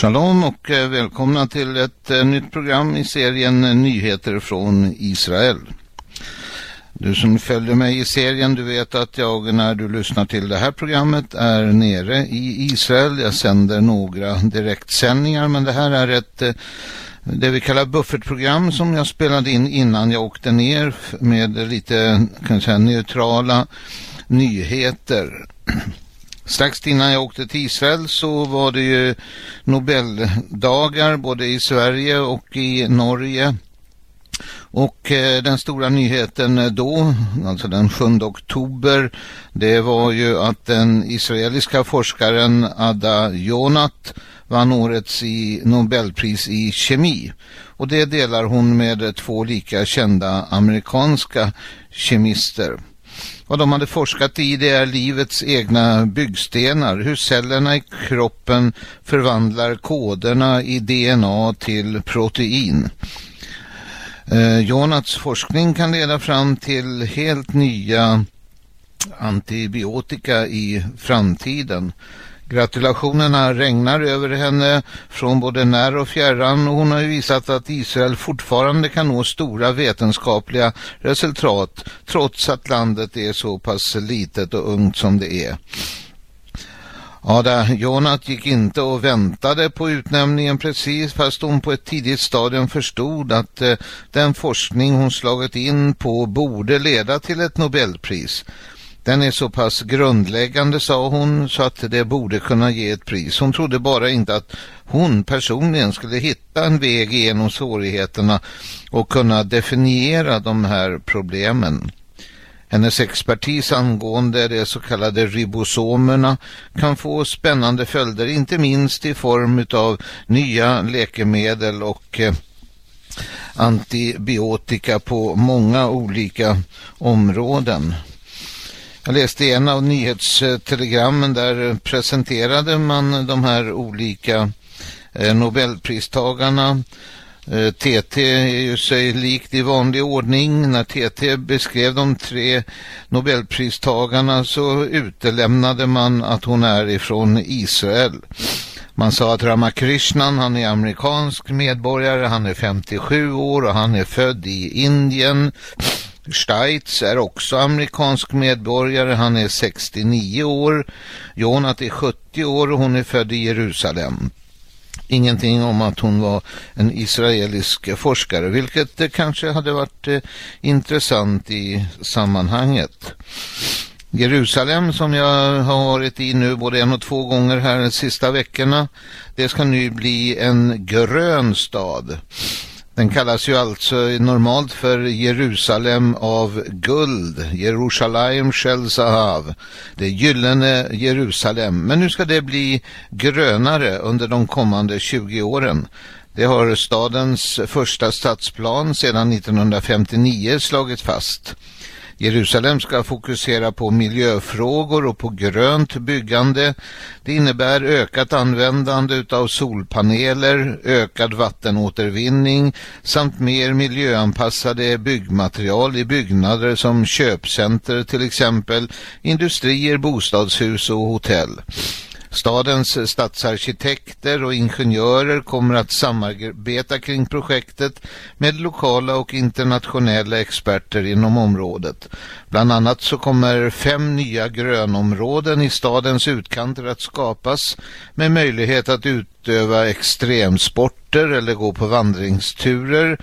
Shalom och eh, välkomna till ett eh, nytt program i serien eh, Nyheter från Israel. Du som följer mig i serien, du vet att jag när du lyssnar till det här programmet är nere i Israel. Jag sänder några direktsändningar men det här är ett det vi kallar buffertprogram som jag spelade in innan jag åkte ner med lite kan jag säga, neutrala nyheter. Strax innan jag åkte till Israel så var det ju Nobeldagar både i Sverige och i Norge. Och eh, den stora nyheten eh, då, alltså den 7 oktober, det var ju att den israeliska forskaren Ada Jonat vann årets i Nobelpris i kemi. Och det delar hon med två lika kända amerikanska kemister. Vad de hade forskat i det är livets egna byggstenar, hur cellerna i kroppen förvandlar koderna i DNA till protein. Eh, Jonats forskning kan leda fram till helt nya antibiotika i framtiden. Gratulationerna regnar över henne från både när och fjärran och hon har ju visat att Israel fortfarande kan nå stora vetenskapliga resultat trots att landet är så pass litet och ungt som det är. Ada Jonat gick inte och väntade på utnämningen precis fast hon på ett tidigt stadium förstod att eh, den forskning hon slagit in på borde leda till ett Nobelpris. Den är så pass grundläggande, sa hon, så att det borde kunna ge ett pris. Hon trodde bara inte att hon personligen skulle hitta en väg genom svårigheterna och kunna definiera de här problemen. Hennes expertis angående de så kallade ribosomerna kan få spännande följder, inte minst i form av nya läkemedel och eh, antibiotika på många olika områden. Jag läste i en av nyhetstelegrammen där presenterade man de här olika eh, Nobelpristagarna. Eh, TT är ju sig likt i vanlig ordning. När TT beskrev de tre Nobelpristagarna så utelämnade man att hon är ifrån Israel. Man sa att Ramakrishnan, han är amerikansk medborgare, han är 57 år och han är född i Indien. Steitz är också amerikansk medborgare. Han är 69 år. Jonat är 70 år och hon är född i Jerusalem. Ingenting om att hon var en israelisk forskare, vilket kanske hade varit eh, intressant i sammanhanget. Jerusalem som jag har varit i nu både en och två gånger här de sista veckorna, det ska nu bli en grön stad. Den kallas ju alltså normalt för Jerusalem av guld, Jerusalem Shel Zahav, det gyllene Jerusalem. Men nu ska det bli grönare under de kommande 20 åren. Det har stadens första stadsplan sedan 1959 slagit fast. Jerusalem ska fokusera på miljöfrågor och på grönt byggande. Det innebär ökat användande av solpaneler, ökad vattenåtervinning samt mer miljöanpassade byggmaterial i byggnader som köpcenter till exempel, industrier, bostadshus och hotell. Stadens stadsarkitekter och ingenjörer kommer att samarbeta kring projektet med lokala och internationella experter inom området. Bland annat så kommer fem nya grönområden i stadens utkanter att skapas med möjlighet att utöva extremsporter eller gå på vandringsturer,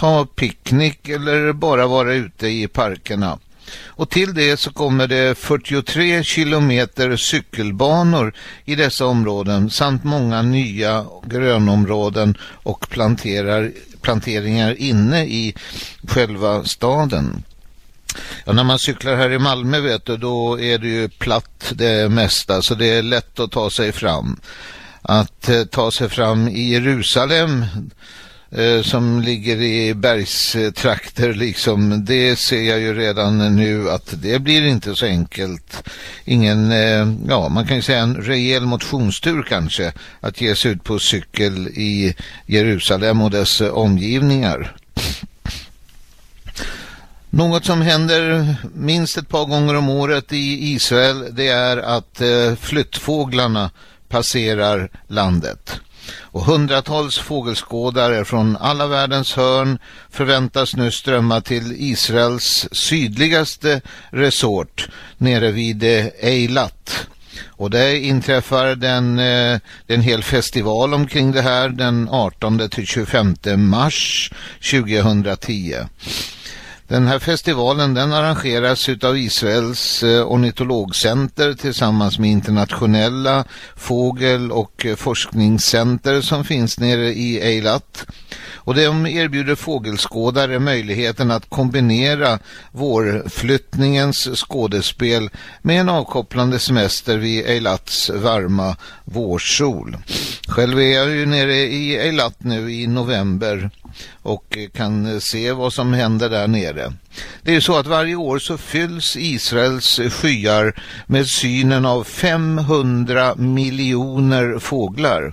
ha picknick eller bara vara ute i parkerna. Och till det så kommer det 43 kilometer cykelbanor i dessa områden samt många nya grönområden och planterar, planteringar inne i själva staden. Ja, när man cyklar här i Malmö vet du, då är det ju platt det mesta så det är lätt att ta sig fram. Att eh, ta sig fram i Jerusalem Eh, som ligger i bergstrakter liksom, det ser jag ju redan nu att det blir inte så enkelt. Ingen, eh, ja man kan ju säga en rejäl motionstur kanske att ge sig ut på cykel i Jerusalem och dess eh, omgivningar. Något som händer minst ett par gånger om året i Israel det är att flyttfåglarna passerar landet. Och hundratals fågelskådare från alla världens hörn förväntas nu strömma till Israels sydligaste resort nere vid eh, Eilat. Och det inträffar den, eh, en hel festival omkring det här den 18 till 25 mars 2010. Den här festivalen den arrangeras av Israels eh, ornitologcenter tillsammans med internationella fågel- och eh, forskningscenter som finns nere i Eilat. Och de erbjuder fågelskådare möjligheten att kombinera vårflyttningens skådespel med en avkopplande semester vid Eilats varma vårsol. Själv är jag ju nere i Eilat nu i november och kan se vad som händer där nere. Det är ju så att varje år så fylls Israels skyar med synen av 500 miljoner fåglar.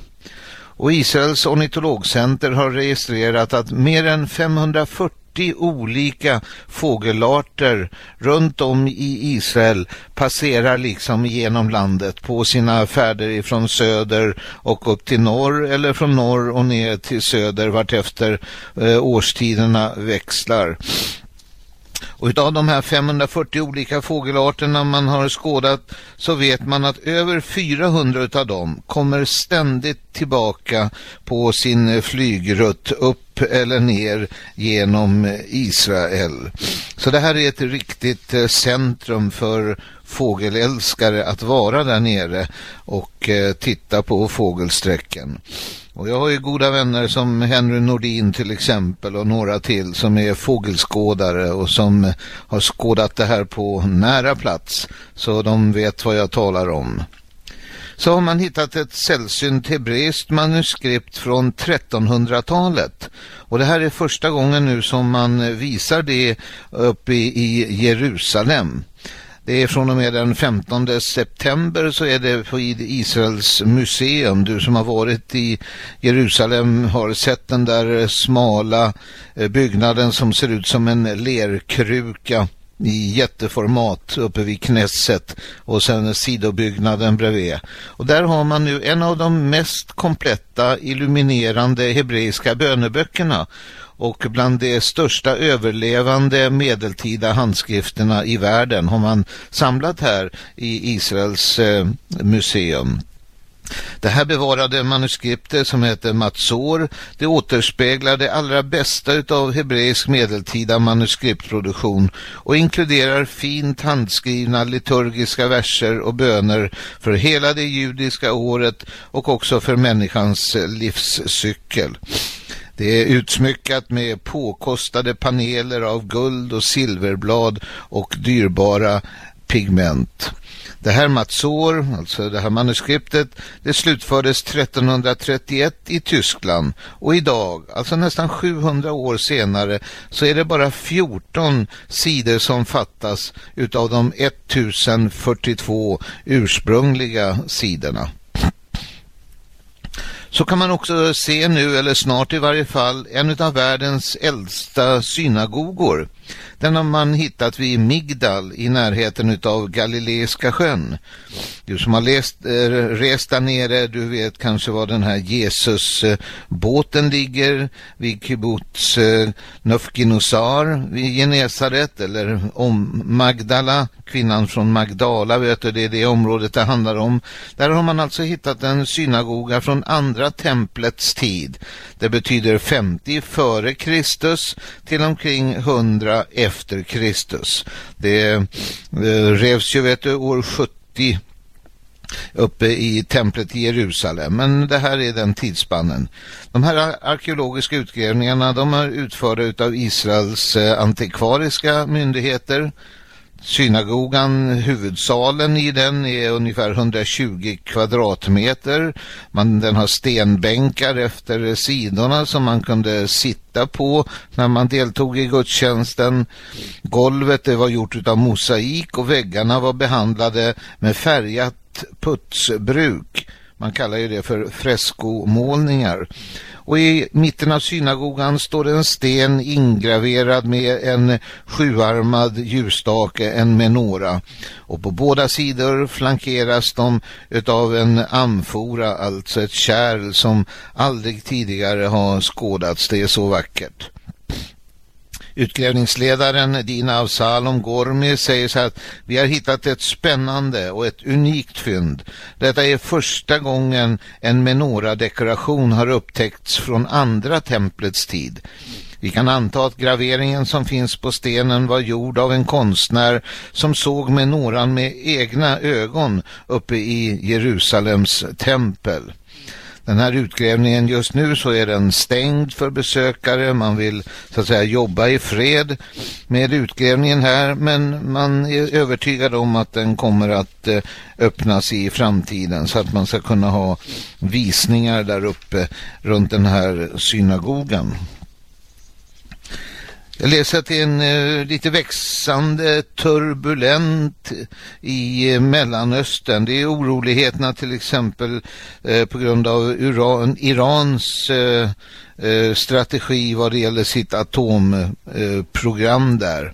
Och Israels ornitologcenter har registrerat att mer än 540 olika fågelarter runt om i Israel passerar liksom genom landet på sina färder ifrån söder och upp till norr eller från norr och ner till söder vartefter eh, årstiderna växlar. Och utav de här 540 olika fågelarterna man har skådat så vet man att över 400 utav dem kommer ständigt tillbaka på sin flygrutt upp eller ner genom Israel. Så det här är ett riktigt eh, centrum för fågelälskare att vara där nere och eh, titta på fågelsträcken. Och jag har ju goda vänner som Henry Nordin till exempel och några till som är fågelskådare och som har skådat det här på nära plats så de vet vad jag talar om. Så har man hittat ett sällsynt hebreiskt manuskript från 1300-talet och det här är första gången nu som man visar det uppe i Jerusalem. Det är från och med den 15 september så är det på Israels museum. Du som har varit i Jerusalem har sett den där smala eh, byggnaden som ser ut som en lerkruka i jätteformat uppe vid Knesset och sen sidobyggnaden bredvid. Och där har man nu en av de mest kompletta illuminerande hebreiska böneböckerna och bland de största överlevande medeltida handskrifterna i världen har man samlat här i Israels eh, museum. Det här bevarade manuskriptet som heter Matsor, det återspeglar det allra bästa utav hebreisk medeltida manuskriptproduktion och inkluderar fint handskrivna liturgiska verser och böner för hela det judiska året och också för människans livscykel. Det är utsmyckat med påkostade paneler av guld och silverblad och dyrbara pigment. Det här Matsor, alltså det här manuskriptet, det slutfördes 1331 i Tyskland och idag, alltså nästan 700 år senare, så är det bara 14 sidor som fattas utav de 1042 ursprungliga sidorna så kan man också se nu, eller snart i varje fall, en av världens äldsta synagogor. Den har man hittat vid Migdal i närheten av Galileiska sjön. Du som har läst, eh, rest där nere, du vet kanske var den här Jesusbåten ligger vid kibbutz äh, vid Genesaret eller om Magdala, kvinnan från Magdala vet du, det är det området det handlar om. Där har man alltså hittat en synagoga från andra templets tid. Det betyder 50 före Kristus till omkring 100 efter Kristus. Det eh, revs ju vet du, år 70 uppe i templet i Jerusalem. Men det här är den tidsspannen. De här arkeologiska utgrävningarna de är utförda av Israels eh, antikvariska myndigheter Synagogan, huvudsalen i den är ungefär 120 kvadratmeter. Man, den har stenbänkar efter sidorna som man kunde sitta på när man deltog i gudstjänsten. Golvet det var gjort av mosaik och väggarna var behandlade med färgat putsbruk. Man kallar ju det för freskomålningar. Och i mitten av synagogan står en sten ingraverad med en sjuarmad ljusstake, en menora. Och på båda sidor flankeras de utav en amfora, alltså ett kärl som aldrig tidigare har skådats. Det är så vackert. Utgrävningsledaren Dina Avsalom Gormi säger så att vi har hittat ett spännande och ett unikt fynd. Detta är första gången en menoradekoration har upptäckts från andra templets tid. Vi kan anta att graveringen som finns på stenen var gjord av en konstnär som såg menoran med egna ögon uppe i Jerusalems tempel. Den här utgrävningen just nu så är den stängd för besökare. Man vill så att säga jobba i fred med utgrävningen här men man är övertygad om att den kommer att eh, öppnas i framtiden så att man ska kunna ha visningar där uppe runt den här synagogan. Jag läser att det är en eh, lite växande turbulent i eh, Mellanöstern. Det är oroligheterna till exempel eh, på grund av Iran, Irans eh, eh, strategi vad det gäller sitt atomprogram eh, där.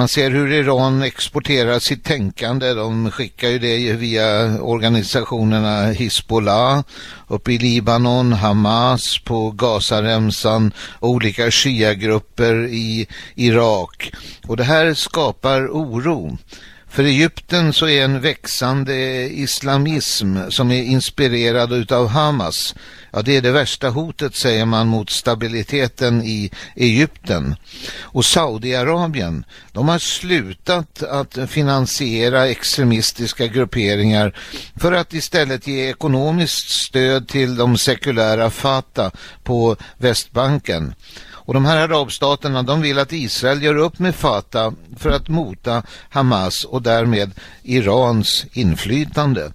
Man ser hur Iran exporterar sitt tänkande. De skickar ju det via organisationerna Hezbollah uppe i Libanon, Hamas på Gazaremsan, olika shia-grupper i Irak. Och det här skapar oro. För Egypten så är en växande islamism som är inspirerad utav Hamas. Ja, det är det värsta hotet säger man mot stabiliteten i Egypten. Och Saudiarabien, de har slutat att finansiera extremistiska grupperingar för att istället ge ekonomiskt stöd till de sekulära Fatah på Västbanken. Och de här arabstaterna de vill att Israel gör upp med Fatah för att mota Hamas och därmed Irans inflytande.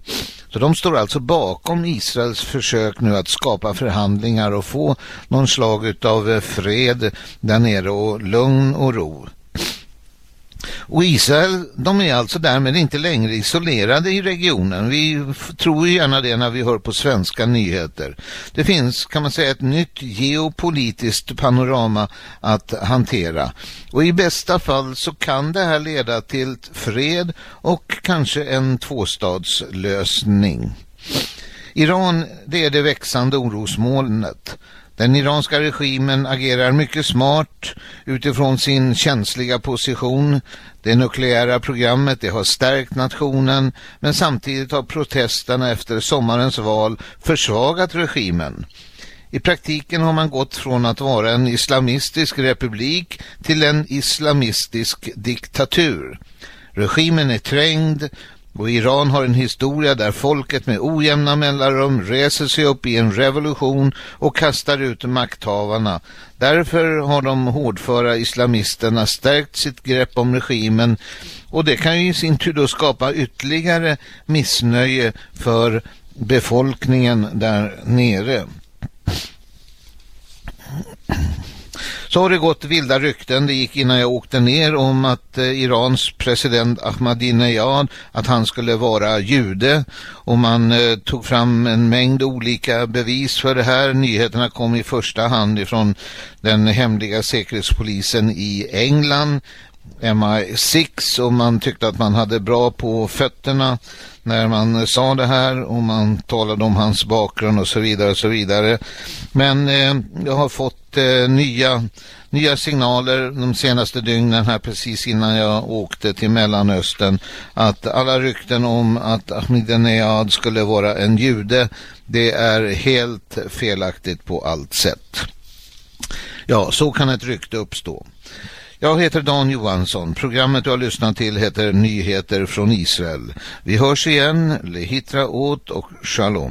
Så de står alltså bakom Israels försök nu att skapa förhandlingar och få någon slag av fred där nere och lugn och ro. Och Israel, de är alltså därmed inte längre isolerade i regionen. Vi tror gärna det när vi hör på svenska nyheter. Det finns, kan man säga, ett nytt geopolitiskt panorama att hantera. Och i bästa fall så kan det här leda till fred och kanske en tvåstadslösning. Iran, det är det växande orosmolnet. Den iranska regimen agerar mycket smart utifrån sin känsliga position. Det nukleära programmet det har stärkt nationen men samtidigt har protesterna efter sommarens val försvagat regimen. I praktiken har man gått från att vara en islamistisk republik till en islamistisk diktatur. Regimen är trängd och Iran har en historia där folket med ojämna mellanrum reser sig upp i en revolution och kastar ut makthavarna. Därför har de hårdföra islamisterna stärkt sitt grepp om regimen och det kan ju i sin tur då skapa ytterligare missnöje för befolkningen där nere. Så har det gått vilda rykten, det gick innan jag åkte ner om att eh, Irans president Ahmadinejad, att han skulle vara jude. Och man eh, tog fram en mängd olika bevis för det här. Nyheterna kom i första hand ifrån den hemliga säkerhetspolisen i England. MI6 och man tyckte att man hade bra på fötterna när man eh, sa det här och man talade om hans bakgrund och så vidare och så vidare. Men eh, jag har fått eh, nya, nya signaler de senaste dygnen här precis innan jag åkte till Mellanöstern att alla rykten om att Ahmadinejad skulle vara en jude det är helt felaktigt på allt sätt. Ja, så kan ett rykte uppstå. Jag heter Dan Johansson. Programmet du har lyssnat till heter Nyheter från Israel. Vi hörs igen. Lehitra åt och shalom.